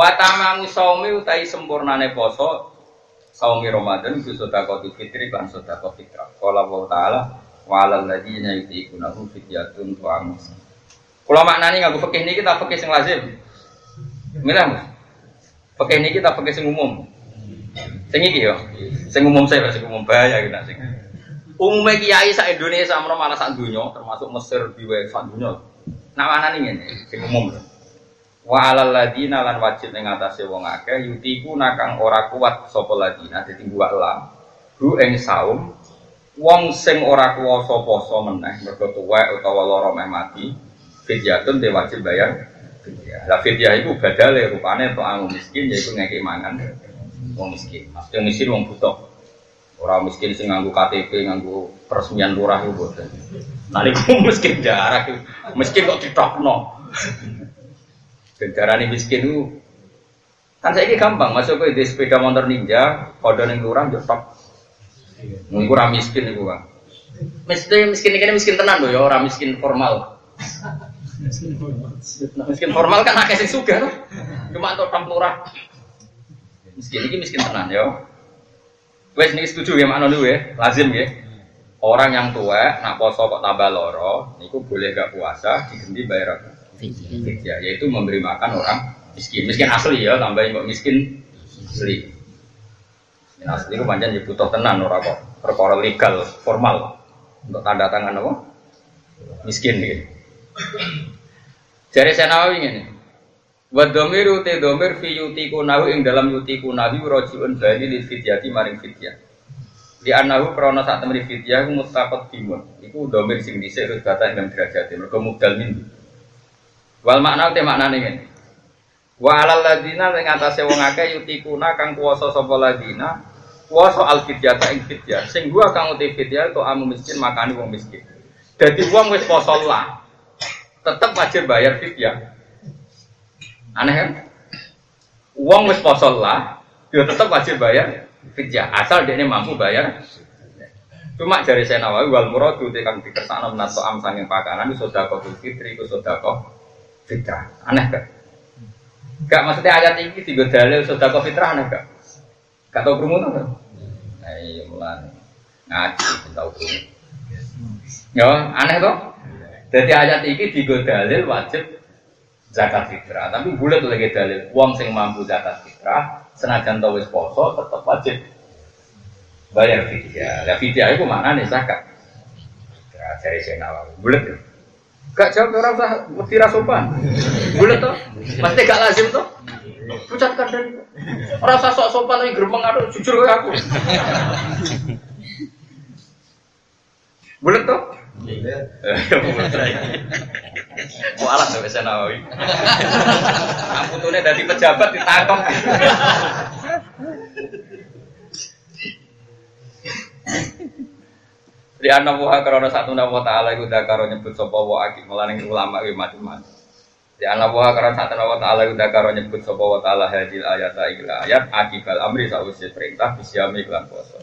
Wa tamamu saumi utai sempurnane poso saumi Ramadan iku sedekah fitri lan sedekah fitrah. Qala wa ta'ala wa 'alal ladzina yutiqunahu fidyatun ta'amus. Kula maknani nganggo fikih niki ta fikih sing lazim. Milah. Fikih niki ta fikih sing umum. Sing iki yo. Sing umum saya sing umum bahaya iki nak sing. Umumnya kiai sa Indonesia menawa malah sak dunya termasuk Mesir diwe sak dunya. Nak mana nih ngene sing umum. Wa alal ladina lan wajib ning atase wong akeh yutiku nakang ora kuat sapa ladina dadi gua lam. Hu ing saum wong sing ora kuwasa poso meneh mergo tuwek utawa lara meh mati fidyatun te wajib bayar fidyah. Lah fidyah iku badale rupane to anu miskin yaiku ngeki mangan wong miskin. Maksudnya miskin wong butuh. Orang miskin sing nganggo KTP, nganggo peresmian lurah itu boten. Niku miskin jarak, miskin kok ditokno. Carane miskin itu kan saya gampang masuk ke di sepeda motor ninja, kode ning lurah yo tok. Nunggu ora miskin iku, Pak. Mesti miskin ini miskin tenan loh ya, orang miskin formal. Miskin formal kan akeh sing sugih. Cuma untuk lurah. Miskin ini miskin tenan ya. Wes niki setuju ya makna dulu ya, lazim ya. Orang yang tua nak poso kok tambah loro, niku boleh gak puasa diganti bayar apa? Fidyah, yaitu memberi makan orang miskin. Miskin asli ya, tambahin kok miskin asli. Miskin asli itu panjang ya butuh tenan orang kok perkara legal formal untuk tanda tangan apa? Miskin gitu. Jadi saya nawawi ini. Wa dhamiru te dhamir fi yutiku nahu ing dalam yutiku nahu rajiun bali li fidyati maring fidyah. Di anahu krana sak temene fidyah timun. Iku dhamir sing dhisik terus kata ing derajat mergo mubdal min. Wal makna te maknane ngene. Wa alal ladina ing atase wong akeh yutikuna kang kuwasa sapa ladina kuwasa al fidyata ing fidyah. Sing gua kang uti fidyah to amu miskin makani wong miskin. Dadi wong wis poso lah. Tetep wajib bayar fidyah. Aneh kan? Uang wis poso lah, dia tetap wajib bayar fidyah asal dia ini mampu bayar. Cuma dari saya nawawi wal muradu tekan dikersana menato am sanging pakanan itu sudah kau fitri itu sudah fitrah. Aneh kan? Gak maksudnya ayat ini tiga dalil sudah kau fitrah aneh gak? Gak tau kerumuh kan? Ayo mulai ngaji tahu kerumuh. Ya aneh kok. Jadi ayat ini tiga dalil wajib zakat fitrah. Tapi bulat lagi dalil uang sing mampu zakat fitrah, senajan tau wis poso tetap wajib bayar fidyah. Lah fidyah itu mana nih zakat? Fitrah dari saya nawawi. Bulat ya. Gak jawab orang usah mesti sopan. Bulat tuh, pasti gak lazim tuh. Pucat kadang. Orang usah sok sopan lagi gerbang aduh jujur ke aku. Tuh. Mau alat tuh bisa nawawi. Amputune dari pejabat ditangkap. Di anak buah karena satu nama taala itu dah karo nyebut sopo wa akib melaning ulama itu macam-macam. Di anak buah karena satu nama taala itu dah karo nyebut sopo wa taala hadil ayat ila ayat akibal amri sausi perintah bisyami iklan poso.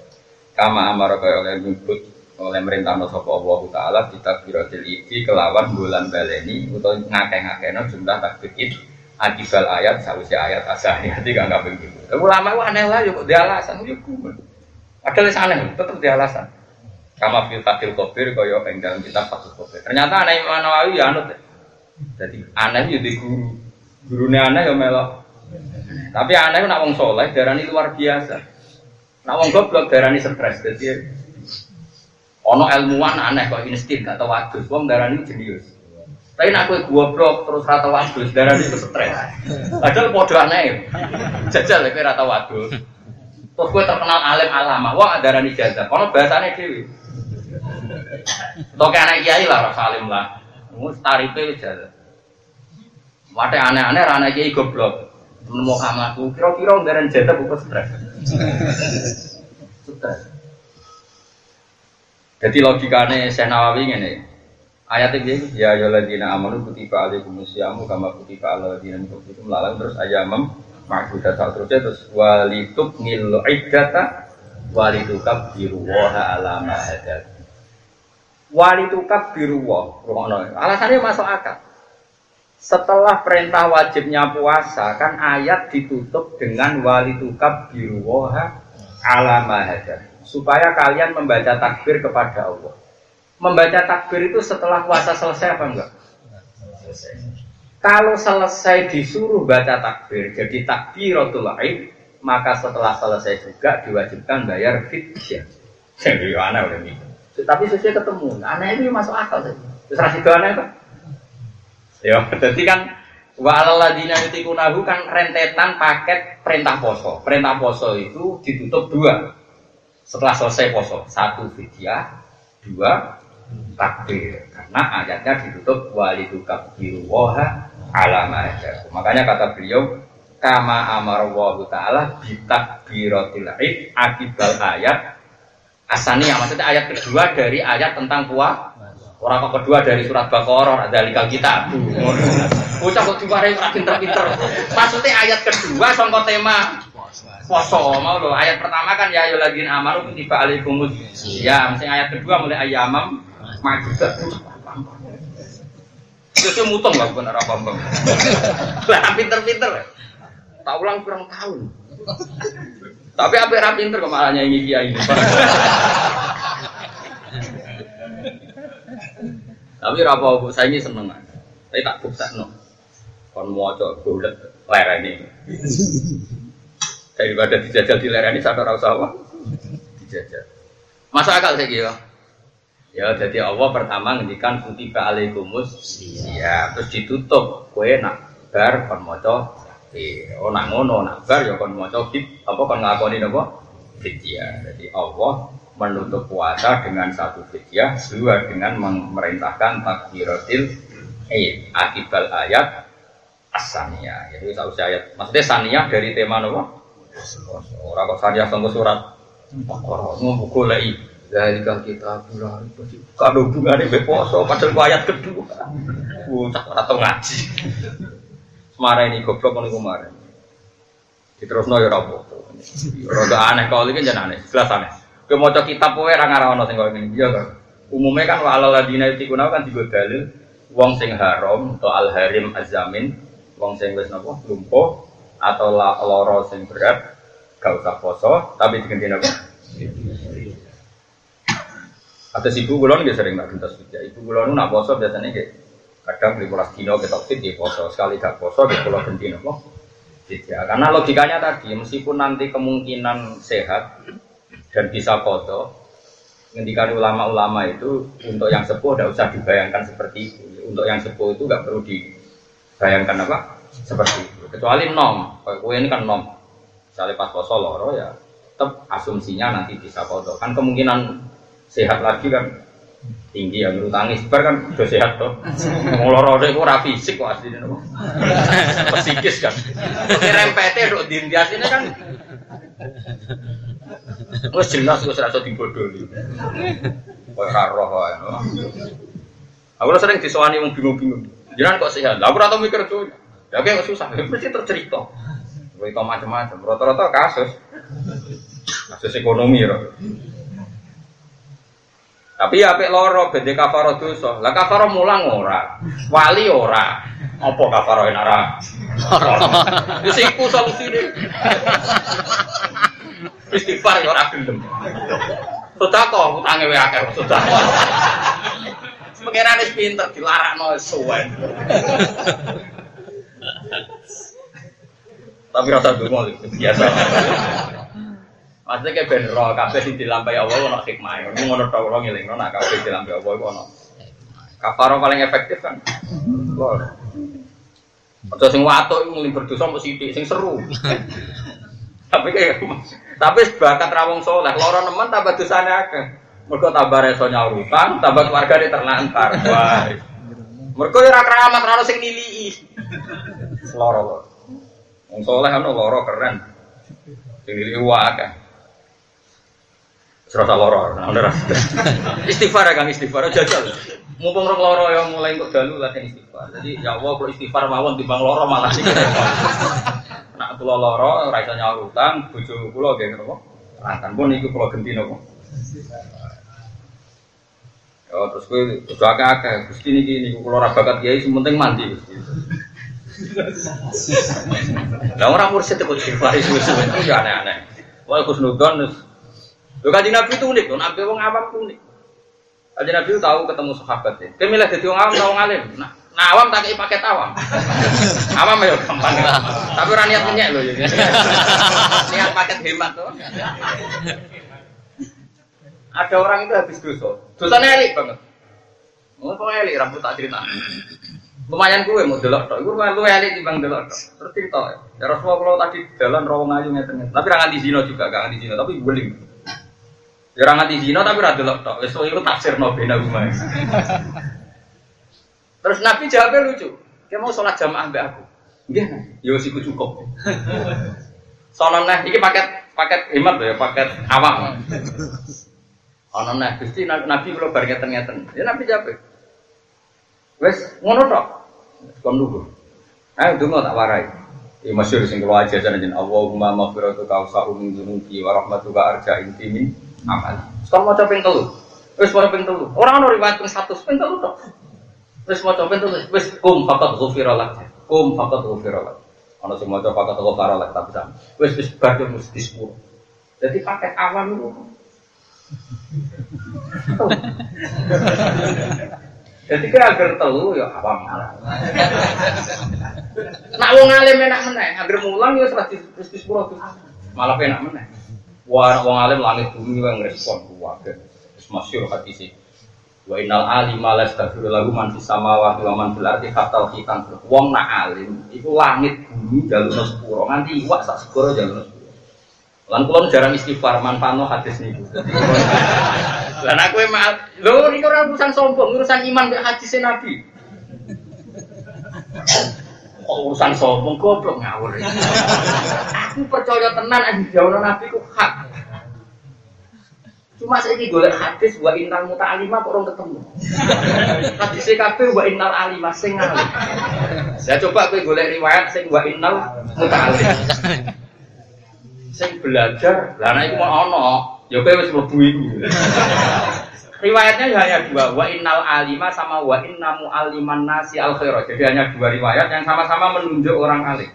Kama amar kaya oleh nyebut oleh merintah sapa Allah taala kita biratil iki kelawan bulan baleni utawa ngakeh-ngakehno jumlah takbir id akibal ayat sausi ayat asani hati gak nggak begitu. Ulama itu aneh lah yuk dia alasan yuk Padahal aneh tetap dia alasan. Kama fil fakir kobir kaya ing dalam kitab fakir kobir. Ternyata aneh Imam Nawawi ya anut. Jadi aneh itu di guru. Gurunya aneh ya melok. Tapi aneh nak wong soleh darani luar biasa. Nak wong goblok darani stres. Jadi ono ilmuwan aneh kok instin gak tau wadus. Wong darani jenius. Tapi nak kowe goblok terus rata wadus darani itu stres. Padahal podo aneh. Jajal kowe rata wadus. Terus kowe terkenal alim alama. Wong darani jazah. Ono bahasane Toke anak kiai lah rasa alim lah. Mus tarife jalan. Wate aneh-aneh anak kiai goblok. Nemu kamaku kira-kira ngaren jatah buku stres. Stres. Jadi logikane Syekh Nawawi ngene. Ayat ini ya ya ladina amanu kutiba alaikumus syamu kama kutiba ala ladina min qablikum lalang terus ayamam ma'budat terusnya terus walitub nil iddata walitukab biruwaha ala ma hadat walitukab biruwah alasannya masuk akal setelah perintah wajibnya puasa kan ayat ditutup dengan wali tukab biruwaha ala supaya kalian membaca takbir kepada Allah. Membaca takbir itu setelah puasa selesai apa enggak? Selesai. Kalau selesai disuruh baca takbir, jadi takbiratul aid, maka setelah selesai juga diwajibkan bayar fidyah. Jadi aneh udah nih. Tapi sesuai ketemu, aneh ini masuk akal saja. Terus rasih aneh kan? Ya, jadi kan Wa'alaladina yutikunahu kan rentetan paket perintah poso. Perintah poso itu ditutup dua. Setelah selesai poso, satu fidyah, dua takbir. Karena ayatnya ditutup walidu kabiru woha alama Makanya kata beliau, kama amarallahu ta'ala bitakbiratil id akibal ayat asaniyah. Maksudnya ayat kedua dari ayat tentang puasa Orang kok kedua dari surat Baqarah ada likal kita. Bocah kok diwarai ora pinter-pinter. Maksudnya ayat kedua sangka tema poso mau lo ayat pertama kan ya ayo lagi amaru tiba alaikumus ya mesti ayat kedua mulai ayamam majudat itu mutong lah bukan apa apa lah pinter-pinter tak ulang kurang tahun tapi apa yang pinter kok malah nyanyi kiai Tapi rapo saya ini seneng Tapi tak bukti no. Kon mau coba bulat lereni. Daripada dijajal di lereni sadar rasa apa? Dijajal. Masa akal saya gitu. Ya, jadi Allah pertama ngendikan kutiba alaikumus ya terus ditutup kue nak bar kon maca oh nak ngono nak bar ya kon maca fit apa kon ngakoni napa fidyah. Jadi Allah menutup puasa dengan satu fidyah, dua dengan memerintahkan takbiratil eh akibal ayat asaniyah. Jadi tahu ayat. Maksudnya saniyah dari tema nopo? Orang kok saniyah tunggu surat. Orang mau golei dari kita bulan kalau hubungannya beposo padahal ayat kedua. Wuh, tak ngaji. Semara ini goblok nih kemarin. Diterusno ya rapopo. Rada aneh kalau ini jangan aneh, jelas aneh. Ke maca kitab kowe ora ngarono sing koyo ngene. Iya kan. Umumnya kan wa alal ladina yutikuna kan digo dalil wong sing haram atau al harim azamin, wong sing wis napa lumpuh atau lara sing berat gak usah poso tapi diganti napa? Ada ibu kulon nggak sering nak gentas ya. Ibu kulon nak poso biasanya kayak kadang polas dino kita fit di poso. Sekali gak poso di pulau ganti napa? Ya, karena logikanya tadi meskipun nanti kemungkinan sehat dan bisa foto ngendikan ulama-ulama itu untuk yang sepuh tidak usah dibayangkan seperti itu. Untuk yang sepuh itu nggak perlu dibayangkan apa? Seperti itu. Kecuali nom. Kue ini kan nom. Misalnya pas poso loro ya tetap asumsinya nanti bisa foto kan kemungkinan sehat lagi kan tinggi yang tangis bar kan udah sehat tuh mau loro itu rapi fisik kok aslinya psikis kan rempete dok dindias ini kan Wes jelas wis rasa dibodoli. Koyo ora roh wae. Aku sering disowani wong bingung-bingung. Jangan kok sehat. Aku ora tau mikir tuh. Ya kayak susah, mesti tercerita. Cerita macam-macam. Rata-rata kasus. Kasus ekonomi ya. Tapi ya apik loro bende kafaro dosa. Lah kafaro mulang ora. Wali ora. Apa kafaro ora? Wis iku solusine. Istighfar ya ora gelem. Sedekah utange wae akeh sedekah. Pengiran wis pinter dilarakno suwen. Tapi rasa dungo biasa. Maksudnya kayak ben roh kabeh sing dilampahi Allah ono hikmah. Ngono tok ora ngelingno nak kabeh dilampahi Allah iku ono. Kafaro paling efektif kan. Lho. Aja sing watuk iku ngling berdosa mesti sing seru. Tapi kayak tapi bakat rawong soleh, loro nemen tambah dosane akeh. Mergo tambah reso nyaurutan, tambah keluarga terlantar. Wah. Mergo ora keramat ora sing nilii. Loro. Wong soleh kan loro keren. Sing nilii wae akeh. Serasa loro, nah ora. Istighfar ya Kang istighfar jajal. Mumpung rong loro ya mulai kok dalu latihan istighfar. Jadi ya Allah kalau istighfar mawon timbang loro malah sih. Nak kula lara ora iso nyaur utang, bojo kula nggih napa? Pun iku kula genti napa? Oh, terus gue udah agak-agak, Gusti ini gini, kalau rabakat kiai, sementing mandi. Nah orang mursyid itu istighfar itu itu aneh-aneh. Wah Gus Nudon, lo kaji Nabi itu unik, Nabi wong awam itu unik. Kaji Nabi itu tahu ketemu sahabat ya. Dia milih jadi wong awam, tahu ngalim. Nah, nah awam tak pakai awam. Awam ya gampang. Tapi orang niat minyak loh. Niat paket hemat tuh. Ada orang itu habis dosa. Dosanya elik banget. Oh, kok elik rambut tak cerita. Lumayan gue mau delok tok. Lumayan lu elit bang delok tok. Terus cerita ya Rasulullah kalau tadi jalan rawang ayu ngeten. Tapi ra nganti zina juga, gak nganti zina, tapi guling. Ya ra nganti zina tapi ra delok tok. Wis itu tafsir no bena rumah. Terus Nabi jawabnya lucu. Dia mau sholat jamaah mbak aku. Nggih, ya wis iku cukup. Soalnya nah, ini paket paket hemat ya, paket awam. Ono nah, Gusti Nabi kalau bar ngeten-ngeten. Ya Nabi jawab. Wes ngono tok. Kon lugu. Ayo donga tak warai. Ya masyhur sing kula aja jeneng Allahumma maghfiratu ka usa'u min dzunubi wa rahmatuka arja inti min amal. Sekarang maca ping telu. Wis maca ping telu. Ora ono riwayat 100 ping telu tok. Wis maca ping telu. Wis kum faqat ghufira lak. Kum faqat ghufira lak. Ono sing maca faqat ghufira lak tapi sama. Wis wis bar mesti 10. Jadi paket awam itu jadi kira agar telu ya apa malah. Nak wong alim enak meneh, agar mulang ya serah terus sepuro Malah enak meneh. Wah, wong alim langit bumi yang respon wae. Wis masyhur hati sih. Wa innal alima la yastaghfiru lahu man fis samawati wa man fil ardi hatta khitan. Wong nak alim iku langit bumi jalur sepuro nganti iwak sak sepuro jalur sepuro. Lan kula jarang istighfar manfaatno hadis niku. Lan aku emang lho niku ora urusan sombong, urusan iman mek hadis Nabi. Oh, urusan sombong goblok ngawur. aku percaya tenan aja jauh Nabi ku hak. Cuma saya ini golek hadis wa innal muta'alima kok orang ketemu. Hadis kabeh wa innal alima sing. Saya coba kowe golek riwayat sing wa innal muta'alim sing belajar lah nek iku mau ono ya kowe wis mlebu iku riwayatnya ya hanya dua wa innal alima sama wa innamu aliman nasi al khairah jadi hanya dua riwayat yang sama-sama menunjuk orang alim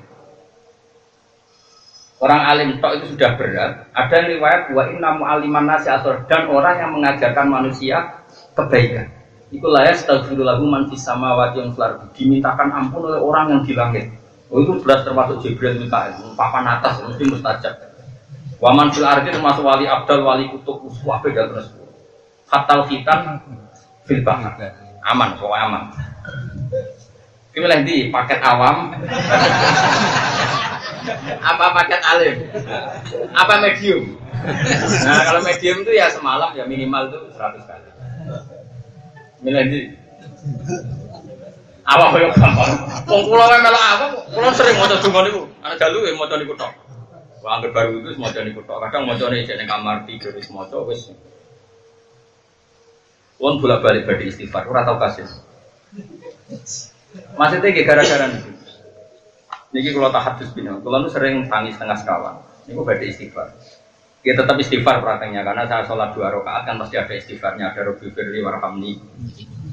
orang alim tok itu sudah berat ada riwayat wa innamu aliman nasi khairah dan orang yang mengajarkan manusia kebaikan itu layak astagfirullahu man fis samawati yang dimintakan ampun oleh orang yang di langit Oh itu jelas termasuk Jibril Mikael, papan atas mesti mustajab. Waman fil ardi termasuk wali abdal, wali kutub, uswah beda terus. Fatal fitan fil. Aman, soal aman. Pilih di paket awam. Apa paket alim? Apa medium? Nah kalau medium itu ya semalam ya minimal tuh 100 kali. Milih di. Apa yang gampang? Wong kula melok apa? Kula sering maca donga niku. Ana dalu ya maca niku tok. Wah, baru itu semua jadi kutok. Kadang mau jadi jadi kamar tidur semua cowok wes. Wong bolak balik badi istighfar, ora tau kasih. Maksudnya gara-gara nih. Niki kalau tak hadis bina, kalau sering tangis tengah sekawan. Ini gue badi istighfar. Ya tetap istighfar prakteknya karena saya sholat dua rakaat kan pasti ada istighfarnya, ada Robi Firli Warhamni.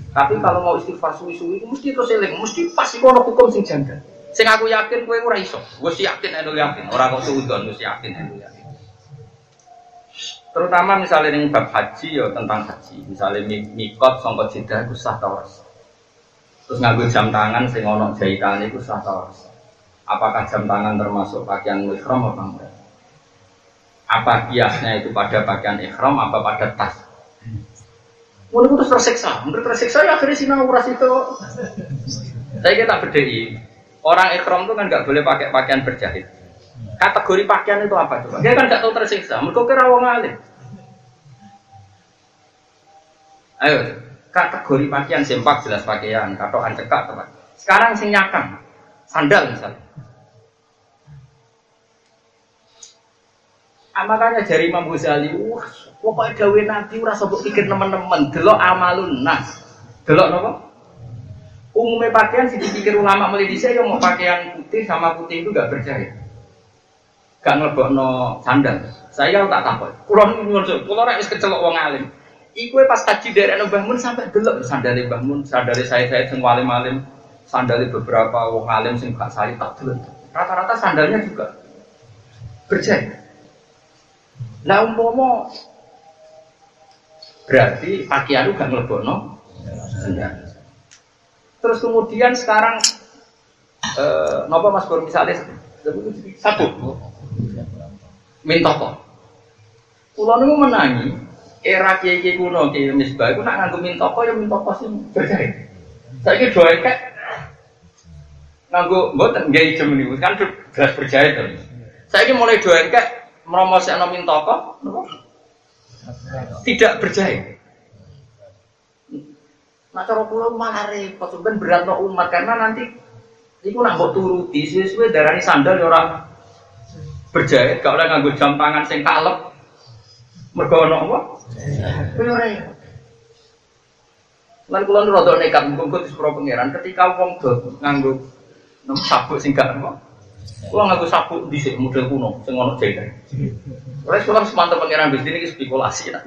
Tapi kalau mau istighfar suwi-suwi, mesti terus eling, mesti pasti kono hukum sing janggal. Sing aku yakin kowe ora iso. Wis yakin anu yakin, ora kok suudon wis yakin anu yakin. Terutama misalnya ning bab haji ya tentang haji. Misalnya mikot sangka jeda iku sah ta Terus nganggo jam tangan sing ana jahitane iku sah ta Apakah jam tangan termasuk pakaian ihram apa enggak? Apa kiasnya itu pada pakaian ihram apa pada tas? Mulai terus tersiksa, mungkin tersiksa ya akhirnya sinau uras itu. Saya kita berdiri, Orang ikhram itu kan nggak boleh pakai pakaian berjahit. Kategori pakaian itu apa coba? Dia kan nggak tahu tersiksa. Mereka kira wong alim. Ayo, kategori pakaian sempak jelas pakaian, katokan cekak teman. Sekarang sing nyakang, sandal misalnya. Makanya dari Imam Ghazali, wah, pokoknya gawe nabi ora sok pikir teman-teman, delok amalun nas. Delok napa? umumnya pakaian sih dipikir ulama melidisi ya mau pakaian putih sama putih itu gak berjaya gak ngelebok no sandal saya tak takut kulon nyusul kulon rais kecelok wong alim Iku pas haji dari Mbah Mun sampai delok sandale Mbah Mun, sandale saya saya sing walim alim, sandale beberapa wong alim sing gak saya tak. Rata-rata sandalnya juga berjaya. Lah umpomo berarti pakaian gak ngelebono sandal. Terus kemudian sekarang eh, nopo Mas Bur misalnya sabuk mintoko. Kulo niku menangi era kiai kiai kuno kiai misbah itu nak nganggo mintoko ya mintoko sih berjaya. Doa kayak nganggo mboten nggak ijem niku kan jelas berjaya tuh. Saya kira mulai doa kayak meromosi ana mintoko, tidak berjaya. Nah cara kula malah repot, kan berat no umat karena nanti iku nak mbok turuti suwe-suwe darani sandal ya ora berjahit, gak oleh nganggo jam tangan sing kalep. Mergo ana apa? Kuwi. Lan kula nu rada nekat mungko disepuro pangeran ketika wong do nganggo nem sabuk sing gak apa. Kula nganggo sabuk dhisik model kuno sing ono jengkel. Wes kula semantep pangeran Gusti niki spekulasi tak.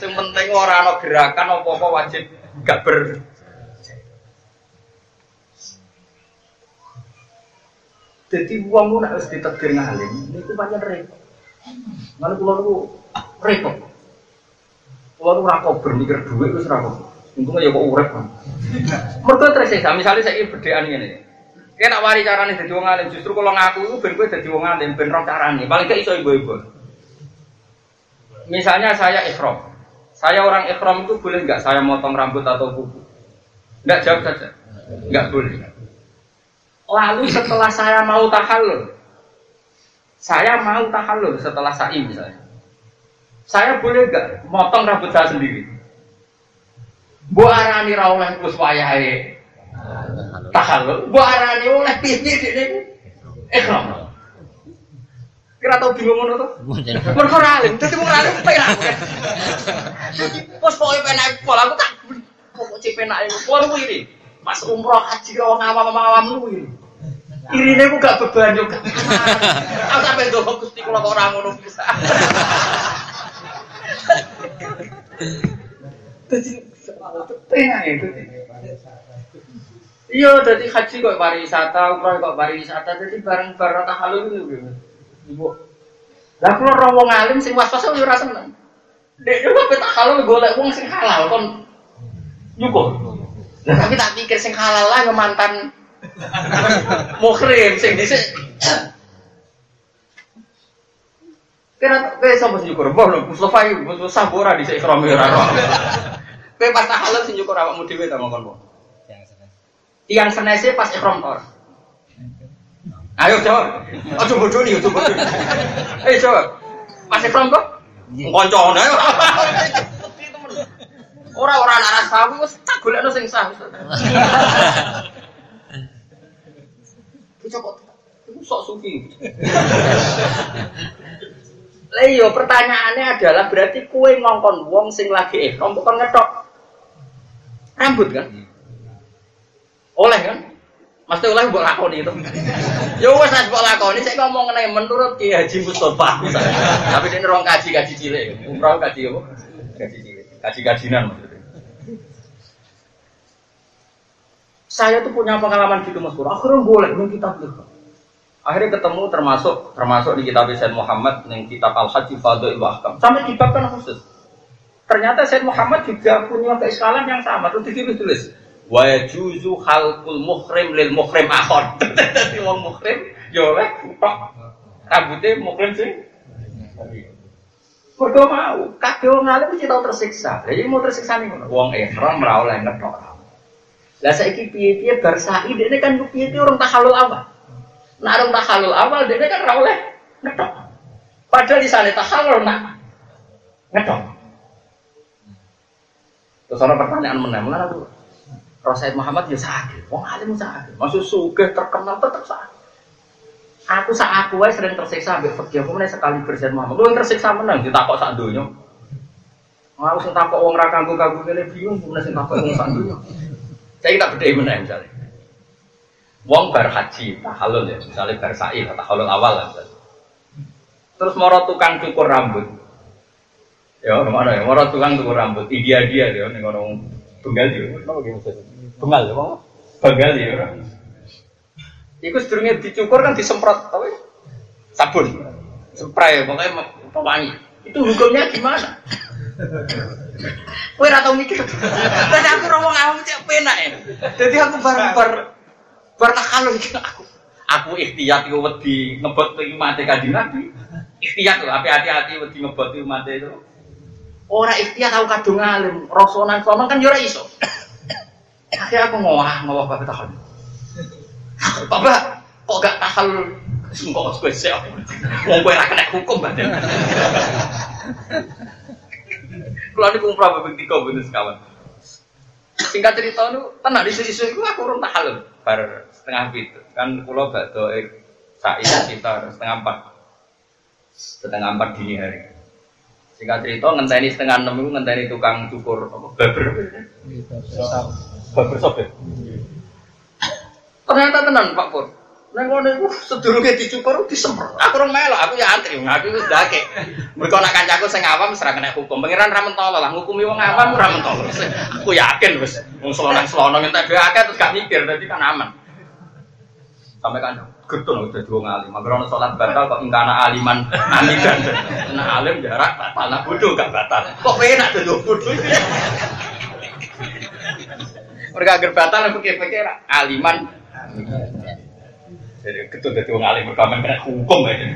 Sing penting ora ana gerakan apa-apa wajib gak ber Jadi uang lu nak harus ditekdir ngalim, ini tuh banyak repot. Mana pulau lu repot. Pulau lu rakop bermikir duit itu rakop. Untungnya ya kok urep. Mereka tersiksa. Misalnya saya berdean ini. Kayak nak wari carane jadi wong alim, justru kalau ngaku itu ben gue jadi wong alim, ben roh carane. Paling gak iso ibu-ibu. Misalnya saya ikhram. Saya orang ikhram itu boleh nggak saya motong rambut atau kuku? Nggak jawab saja. Nggak boleh. Lalu setelah saya mau tahallul, saya mau tahallul setelah sa'i misalnya. Saya boleh nggak motong rambut saya sendiri? Bu arani ra oleh terus wayahe. Tahallul, bu arani oleh piye ini? Ikhram. Kira tau bingung ngono to? Mergo ora alim, dadi wong alim penak. Pos pokoke penak aku tak pokok penak pola kuwi Pas umroh haji wong awam-awam kuwi. Irine ku gak beban yo. Aku sampe ndonga Gusti kula kok ora ngono bisa. Dadi Iya, jadi haji kok pariwisata, umroh kok pariwisata, jadi bareng-bareng tahalul itu. Ibu. Lah kula ora wong alim sing was-was yo ora seneng. Dek yo kok tahalul golek wong sing halal kon nyukuh. Lah tapi tak pikir sing halal lah mantan Mukhrim sing dhisik. Kira kowe sapa sing nyukur? Mbah lho Mustofa iki Mustofa ora dhisik ikrame. Kowe pas tahalul sing nyukur awakmu dhewe ta mongkon po. Tiang senese pas ikram tor. Ayo jawab. Aja bodoh nih, aja bodoh. Ayo jawab. Pas ikram kok? Koncone. Ora ora anak rasa wis tak golekno sing sah. cokot. Itu sok sufi. Lah iya pertanyaannya adalah berarti kue ngongkon wong sing lagi ihram bukan ngetok rambut kan? Oleh kan? Mesti oleh buat lakoni itu. Ya wes nek buat lakoni saya ngomong mengenai menurut Ki Haji Mustofa. Tapi dia nerong kaji kaji cilik. Umroh kaji apa? Kaji cilik. Kaji kajinan maksudnya. Saya tuh punya pengalaman gitu Mas Pur. Akhirnya boleh nih kitab itu. Akhirnya ketemu termasuk termasuk di kitab Sayyid Muhammad yang kitab Al Haji Fadl Ahkam. Sampai kitab kan khusus. Ternyata Sayyid Muhammad juga punya keislaman yang sama. Terus ditulis tulis. Wa yajuzu khalqul muhrim lil muhrim akhon. Jadi wong muhrim ya oleh tok rambutnya muhrim sih. Mergo mau, kabeh wong alim mesti tau tersiksa. Jadi mau tersiksa nih wong ihram ora oleh ngetok lah saiki piye-piye bar sa'i ini kan piye-piye orang tahalul awal. Nah orang tahalul awal dia kan ora oleh ngetok. Padahal di sana tahalul nak ngetok. Terus ada pertanyaan mana? Mana aku? Rasul Muhammad ya sakit, wong alim sakit. Maksud sugih terkenal tetap sakit. Aku saat aku aja sering tersiksa ambil fakir. Aku sekali bersihin Muhammad. Lu yang tersiksa menang ditakok sak donya. Aku sing takok wong ra kanggo-kanggo kene bingung, kemudian sing takok wong sak donya. Saya kita beda mana misalnya. Wong bar haji, tahalul ya, misalnya bar sa'i, tahalul awal lah. Terus mau tukang cukur rambut. Ya, ke mana ya? Moro tukang tuku rambut, India dia dia ning orang Bengal dia. Apa gitu Bengal ya, Bang? Bengal ya orang. Iku sedurunge dicukur kan disemprot apa ya? Sabun. Spray pokoknya pewangi. Itu hukumnya gimana? Kowe ora tau mikir. Tapi aku ngomong awam cek penak ya. Jadi aku bar bar bar kalau iki aku. Aku ikhtiyat iku wedi ngebot iki mate kanjeng Nabi. Ikhtiyat lho, hati-hati wedi ngebot iki mate itu. Ora ikhtiar tahu kadung alim, rosonan sono kan yo ora iso. Akhirnya aku ngowah ngowah bapak tahan. Bapak kok gak tahal kok kowe sik. Wong ora kena hukum badan. Kalau niku umrah babing tiga bener sekawan. Singkat cerita nu tenang di sini isu aku urung tahal bar setengah itu kan pulau bakdo sa'i sekitar setengah empat setengah empat dini hari Singkat cerita ngenteni setengah enam itu ngenteni tukang cukur apa baber. Baber sop ya. Ternyata tenan Pak Pur. Neng ngono iku sedurunge dicukur disemprot. Aku rong melo, aku ya antri, aku wis ndake. Mergo nak kancaku sing awam wis ora kena hukum. Pangeran ra mentolo lah, ngukumi wong awam ora mentolo. Aku yakin wis wong selonang-selonang entek akeh terus gak mikir, dadi kan aman. Sampai kan getun udah dua ngalim. Mager ono salat batal kok ingkana aliman amidan. Nah alim jarak batal, nah bodoh gak batal. Kok enak tuh bodoh. Mereka agar batal pikir-pikir aliman. Jadi getun dadi wong alim mereka kena hukum aja.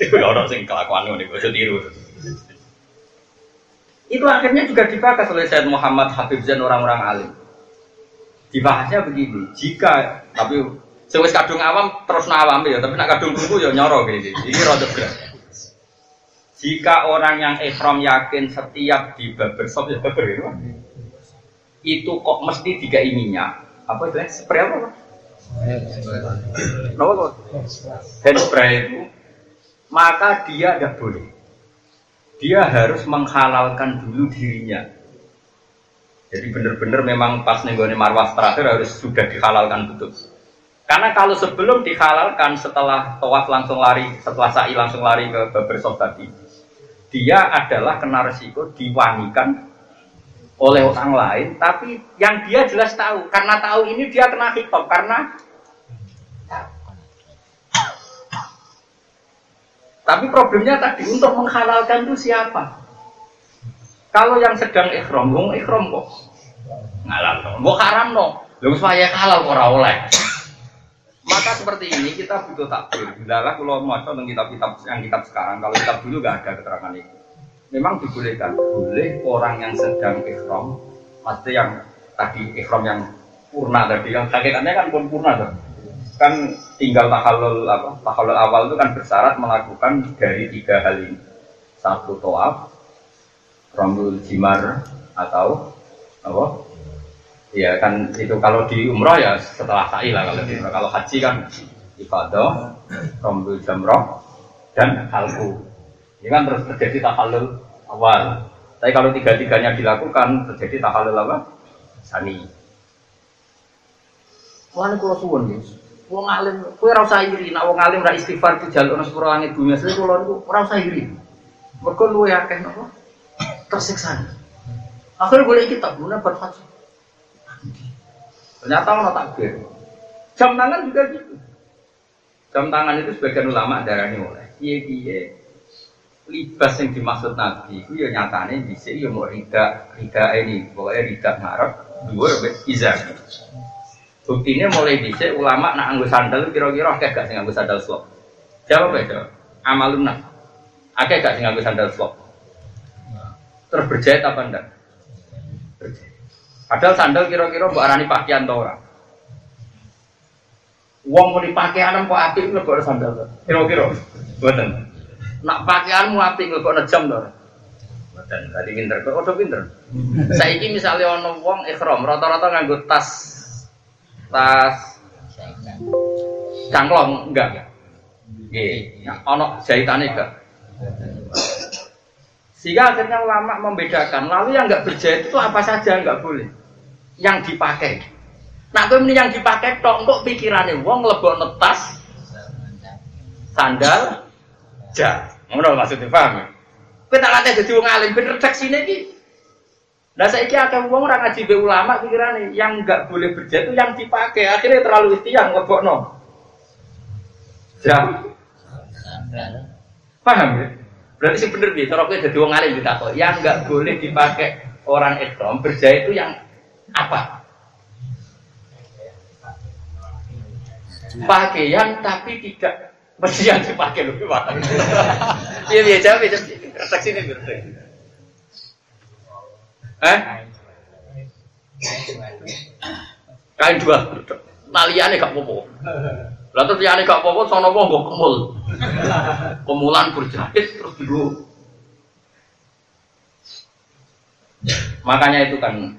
Iku orang sing kelakuan ngono iku tiru. Itu akhirnya juga dibahas oleh Said Muhammad Habib Zain orang-orang alim. Dibahasnya begini, jika tapi wis kadung awam terus nawam ya, tapi nak kadung kuku ya nyoro gini. Ini rada berat. Jika orang yang ikhram yakin setiap di barbershop ya barber itu, itu kok mesti tiga minyak apa itu spray apa? Apa kok? Hand spray itu maka dia tidak boleh. Dia harus menghalalkan dulu dirinya jadi benar-benar memang pas nenggone marwah terakhir harus sudah dihalalkan betul. Karena kalau sebelum dihalalkan setelah tawaf langsung lari, setelah sa'i langsung lari ke bebersop tadi, dia adalah kena resiko diwangikan oleh orang lain, tapi yang dia jelas tahu, karena tahu ini dia kena hitop, karena tapi problemnya tadi untuk menghalalkan itu siapa? Kalau yang sedang ikhram, wong ikhram kok ngalal no. Mbok haram no. Lha supaya halal ora oleh. Maka seperti ini kita butuh takbir. Bila kalau mau tentang kitab-kitab yang kitab sekarang, kalau kitab dulu nggak ada keterangan itu. Memang dibolehkan, boleh orang yang sedang ikhram, maksudnya yang tadi ikhram yang purna tadi, yang hakikatnya kan pun purna tuh. Kan tinggal tahalul apa? Tahalul awal itu kan bersyarat melakukan dari tiga hal ini. Satu toaf, rambut jimar atau apa? Ya kan itu kalau di umroh ya setelah sa'i lah kalau di umroh. Kalau haji kan ibadah, rambut jamroh dan halku. Ini kan terus terjadi tahallul awal. Tapi kalau tiga-tiganya dilakukan terjadi tahallul apa? Sani. Wah, kalau suwon nih. Wong alim, kue rasa iri. Nak wong alim ra istighfar di jalur nasi langit dunia. Saya kalau itu rasa iri. Mereka lu ya kayak nopo tersiksa. Akhirnya boleh kita guna berhaji. Ternyata orang takbir. Jam tangan juga gitu. Jam tangan itu sebagian ulama darahnya oleh. Iya iya. Libas yang dimaksud Nabi itu ya nyatanya bisa ya mau rida rida ini pokoknya rida ngarep dua izar. Buktinya mulai bisa ulama nak anggo sandal kira-kira kayak gak sih anggo sandal slop. Jawab ya Amalun nak. Akeh gak sih anggo sandal slop. Terus berjahit apa enggak? Berjahit. Padahal sandal kira-kira mbok arani pakaian to ora? Wong mau pakaian kok apik mlebok sandal to. Kira-kira. Mboten. Nak pakaianmu apik mlebok jam ora? Mboten. Tadi pinter kok udah pinter. Saiki misalnya ono wong ikhram rata-rata nganggo tas tas cangklong enggak. Nggih, ono jahitane enggak. Sehingga akhirnya ulama membedakan. Lalu yang nggak berjahit itu apa saja nggak boleh. Yang dipakai. Nah, ini yang dipakai tok kok pikirannya wong lebok netas sandal ja. Ngono maksudnya paham ya? Tak latih dadi wong alim ben redaksine iki. Lah saiki akeh wong ora ngaji be ulama pikirane yang enggak boleh berjaya itu yang dipakai. Akhirnya terlalu istiang ngebokno. Ya. Paham ya? Berarti sih bener nih, cara kowe dadi wong alim ditakok, yang enggak boleh dipakai orang ikram berjaya itu yang apa? Pakaian tapi tidak mesti yang dipakai lebih mahal. Iya jawab ya, redaksi ini redaksi. Eh? Kain dua, taliannya gak popo. Lalu terus liane gak popo, sono wong gak kemul. Kemulan berjahit terus dulu. Makanya itu kan,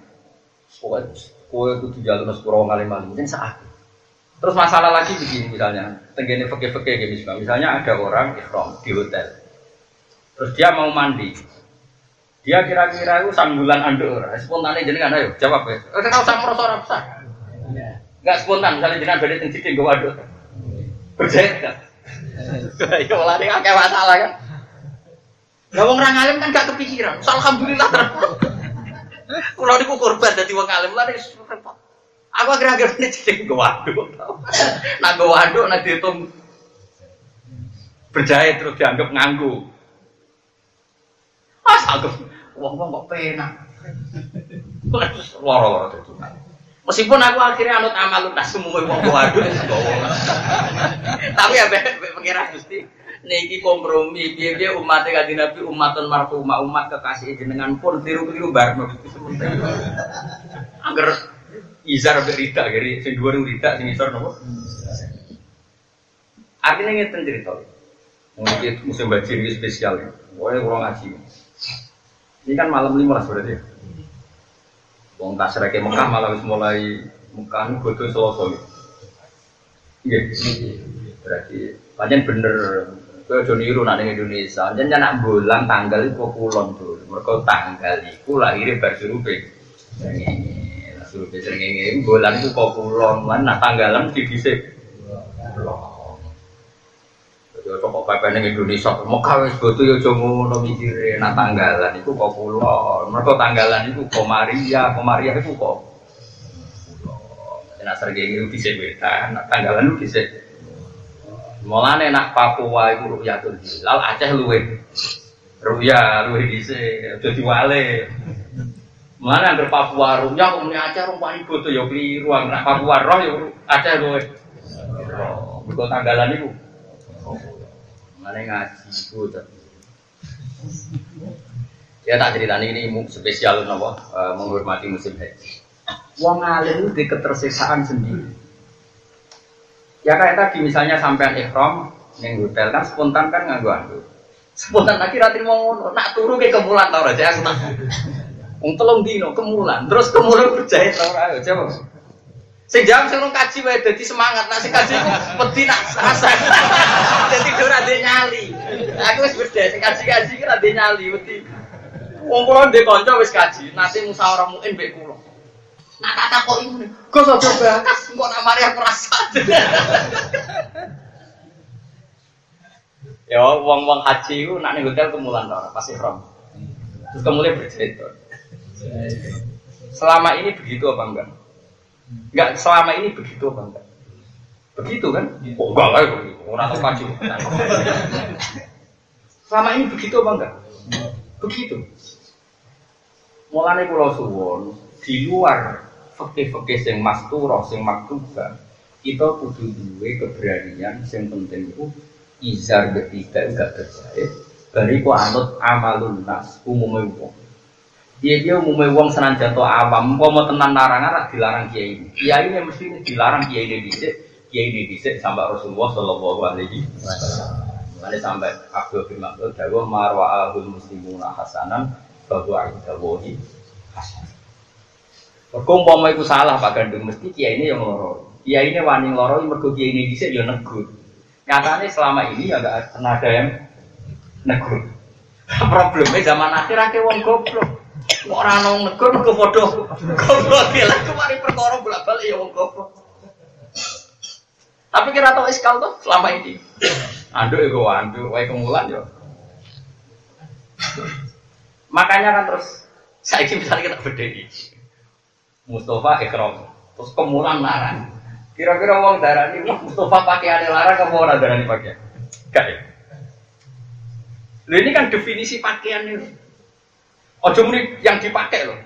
kue itu di jalur sepuro ngalim malim, ini saat. Terus masalah lagi begini misalnya, tenggine fakir-fakir gitu misalnya, misalnya ada orang ikhram di hotel, terus dia mau mandi, dia kira-kira itu sambulan anduk spontan aja jenengan ayo jawab ya. Ora tau sak merasa ora besar. Enggak spontan misalnya jenengan badhe teng gue waduk. Kan. Ya malah ning akeh masalah kan. Lah wong orang alim kan gak kepikiran. Alhamdulillah terus. Kulo niku korban dadi wong alim lah repot. Aku akhir-akhir ini cikin gue waduk. Nah gue waduk nah dihitung berjaya terus dianggap nganggu. Mas aku Wong-wong kok penak. Loro-loro itu. Meskipun aku akhirnya anut amal tak semua wong waduh Tapi ya pengira Gusti niki kompromi piye-piye umat kanjeng Nabi umatun marhumah umat kekasih jenengan pun tiru-tiru barno Angger izar mbek rida gari sing dhuwur rida sing isor nopo Artinya ngeten cerita. Mungkin musim bajir ini spesial ya. Pokoknya kurang ngaji. Ini kan malam lima berarti. Wong kasreke Mekah malah wis mulai Mekah nu bodo Selasa. Iya. Berarti pancen bener kowe aja niru nak ning Indonesia. Pancen nak bulan tanggal iku kulon tuh. Mergo tanggal iku lahire bar surupe. Surupe srengenge bulan iku kok kulon, mana tanggalan didhisik. Ya kok pepe ning Indonesia, Mekah wis bodo ya aja ngono mikire nak tanggalan iku kok kula. Mergo tanggalan iku Komaria, Komaria iku kok. Nek serge iki dhisik wetan, nak tanggalan iku dhisik. Mulane nak Papua iku ruyatul hilal, Aceh luwe. Ruya luwe dhisik, aja diwale. Mulane anggere Papua ruya kok muni Aceh rumpani bodo ya kliru, nak Papua roh ya Aceh luwe. Mergo tanggalan iku Mana ngaji itu Ya tak cerita ini spesial nopo uh, menghormati musim haji. Wong alim itu di ketersiksaan sendiri. Ya kayak tadi misalnya sampean ikhram neng hotel kan spontan kan nggak gua Spontan lagi ratri mau ngono, nak turu ke kemulan tau aja aku tak. Wong telung dino kemulan, terus kemulan percaya tau ayo coba. Sing jam sing kaji wae dadi semangat, nak sing kaji ku wedi nak rasa. Dadi ora ndek nyali. Aku wis beda sing kaji-kaji ora ndek nyali wedi. Wong kula ndek kanca wis kaji, nate musyawarah muin mbek kula. Nak tak takoki ngene, Gus aja bakas, engko nak mari aku rasa. Ya wong-wong haji ku nak ning hotel kemulan ora, pasti ihram. Terus kemudian bercerita. Selama ini begitu apa enggak? Enggak selama ini begitu apa enggak? Begitu kan? Oh enggak lah, orang tahu kaji. Selama ini begitu apa enggak? Begitu. Mulane pulau suwon di luar fakih-fakih sing masturah sing maktuba kita kudu duwe keberanian sing penting itu izar ketiga enggak terjahit bariku anut amalun nas umumnya wong dia dia umumnya wong senajan to awam mau mau tenan larangan dilarang kiai ini kiai ini mesti dilarang kiai ini dicek kiai ini dicek sampai Rasulullah Shallallahu Alaihi Wasallam Mana sampai Abdul bin Mas'ud dawa marwa ahul muslimuna hasanan bahwa idawohi hasan. Mergo umpama iku salah Pak Gandung mesti kiai ini yang loro. Kiai ini wani loro mergo kiai ini dhisik ya negur. Nyatanya selama ini ya pernah ada yang negur. Problemnya zaman akhir akhir wong goblok. Ora ono negur mergo padha goblok lah kemari perkara bolak-balik ya wong goblok. Tapi kira tau iskal tuh selama ini. Anduk ya gue anduk, wae kemulan yo. Makanya kan terus saya ingin misalnya kita berdiri. Mustafa Ikram, terus kemulan larang. Kira-kira uang darah ini, Mustafa pakai ada larang, kamu orang darah ini pakai? Gak ya? Loh ini kan definisi pakaian ini. Ojo muni yang dipakai loh.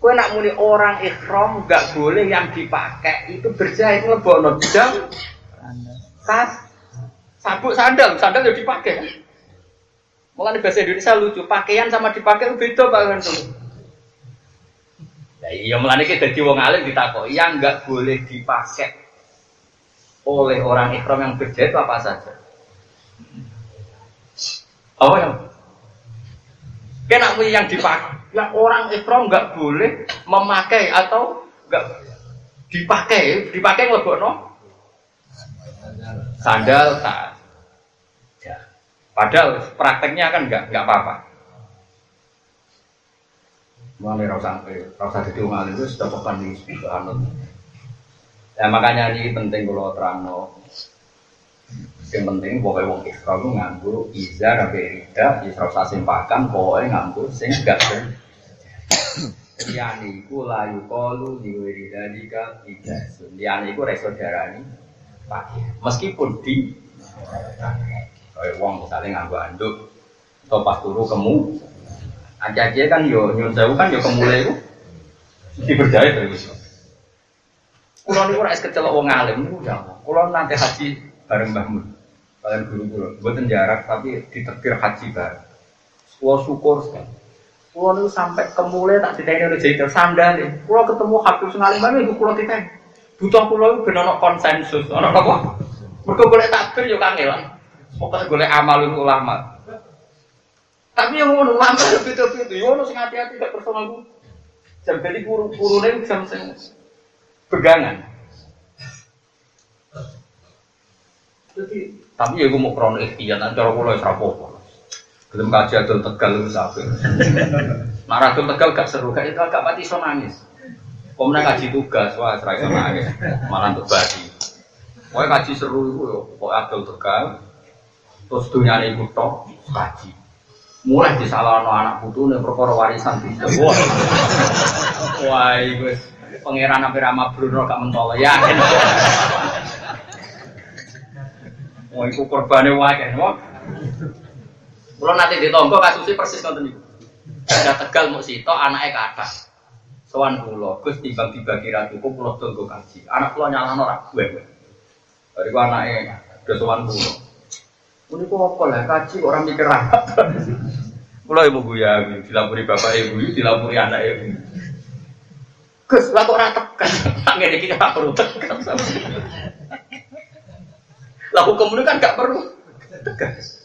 Kue nak muni orang ikhram gak boleh yang dipakai itu berjahit ngelebono jam tas sabuk sandal sandal udah dipakai Mulai bahasa Indonesia lucu, pakaian sama dipakai beda bahkan tuh. Ya iya mulane kita jadi wong alim ditakok, yang nggak boleh dipakai oleh orang ikhram yang itu apa saja? Apa yang? Kena yang dipakai, yang orang ikhram nggak boleh memakai atau nggak dipakai, dipakai nggak no? Sandal, tas. Padahal prakteknya kan nggak nggak apa-apa. Mulai rasa rasa jadi orang itu sudah bukan di. Ya makanya ini penting kalau terang Yang penting pokoknya wong ikhram itu nganggu izar sampai rida, isra usah simpakan pokoknya nganggu sing gak ber. Liyane iku layu kalu diwiri dalika ijasun. Liyane iku reso darani pakai. Meskipun di Kayak uang misalnya nganggo anduk atau pas turu kemu. Aja-aja kan yo nyun kan yo kemulai itu diberjaya terus. Kulo niku ora kecelok wong alim niku ya. Nanti haji bareng Mbah Mun. Kalian guru kulo, mboten jarak tapi ditekir haji bareng. Kulo syukur sekali. Kulo niku sampai kemulai tak ditanya udah jadi sandal. Kulo ketemu Habib sing alim banget iku kulo ditanya. Butuh kulo iku ben ono konsensus, ono apa? Mergo golek takbir yo kangelan. Pokoknya boleh amalun ulama. Tapi yang mau ulama lebih itu itu, yang sing hati-hati gak personal gue. Jam jadi jam sing pegangan. Jadi, tapi ya gue mau krono ikhtiar, nanti cara gue lagi rapopo. Belum kaji adol tegal itu sampai. Marah adol tegal gak seru, gak itu agak mati so nangis. Kemudian kaji tugas, wah serai sama nangis, malah untuk badi. Pokoknya kaji seru itu, pokoknya adol tegal, terus dunia ini ikut tok kaji mulai di salah anak putu nih perkara warisan wah wah itu pangeran hampir sama Bruno gak mentol ya Wah, itu korbannya wae wah. Kalau nanti ditompo kasusnya persis nonton itu. Ada tegal mau sito anaknya ke atas. Soan pulau, gus tiba kira cukup pulau tunggu kaji. Anak pulau nyala norak, gue gue. Dari anaknya, udah soan pulau. Ini kok apa lah kaji orang mikir apa? Mulai ibu ya, dilapuri bapak ibu, dilapuri anak ibu. Gus, lah kok rata tekan? Nggak dikira nggak perlu tekan. Lah hukum ini kan gak perlu tegas.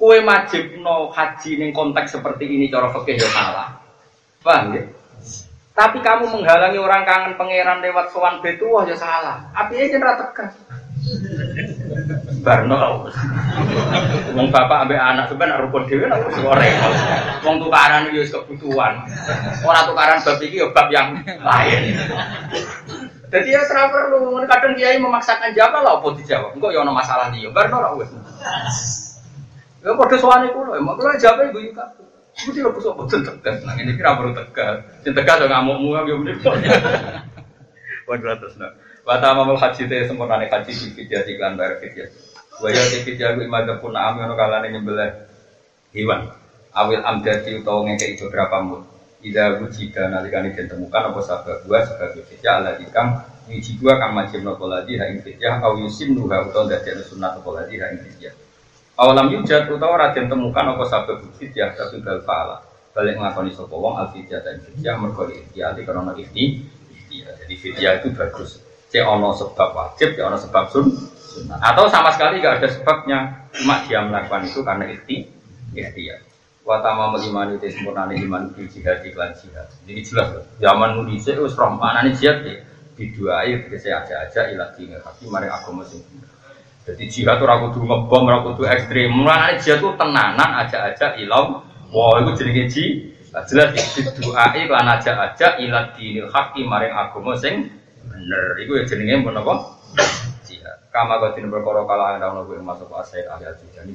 Kue wajib no haji ning konteks seperti ini cara fikih ya salah. Paham ya? Tapi kamu menghalangi orang kangen pangeran lewat sowan betu ya salah. Api aja rata tegas. Barno. Wong bapak ambek anak sampean rukun dhewe nek repot. Wong tukaran yo kebutuhan. Ora tukaran bab iki yo bab yang lain. Jadi ya serah perlu, kadang kiai memaksakan jawab lah, apa dijawab? Enggak ya ono masalah dia, barno lah wes. Ya pada soalnya kulo, emang kulo jawab ibu yuka. Ibu tidak bisa betul tegas, nah ini kira perlu tegas. Yang tegas dong ngamuk ya bener. Waduh terus nak. Wata mamal haji teh sempurna nih haji di video di klan bayar video. Waya di video gue imadah pun am yang kalane nyembelih hewan. Awil amdati utawa ngekei beberapa mut. Ida wujida nalikani dan temukan apa sabab dua sebagai video ala dikang Wiji dua kang majim nopo lagi ha ing fidyah Au yusim nuha utawa dadi sunat nopo lagi ha ing fidyah Awalam yujad utawa raden temukan apa sabab fidyah tapi bal faala Balik ngelakoni sopo wong al fidyah dan fidyah Mergo ikhtiar di karena ikhtiar Jadi fidyah itu bagus Cek ono sebab wajib, cek ono sebab sun, sunnah. Atau sama sekali gak ada sebabnya, cuma dia melakukan itu karena ikhti, ikhtiar. Watama melimani itu sempurna iman di jihad iklan jihad. Jadi jelas, zaman Indonesia itu serem mana nih jihad ya? Dua ayat saya aja aja ilah dini, tapi mari agama sing Jadi jihad tuh ragu tuh ngebom, ragu tuh ekstrim. Mulai jihad tuh tenanan aja aja ilau. Wah itu jadi ji. Jelas dua ayat lan aja aja ilah dini hakim mari agama sing bener itu ya jenenge pun apa jihad kama godin perkara kala ana ono kuwi masuk asaid ahli jihad ini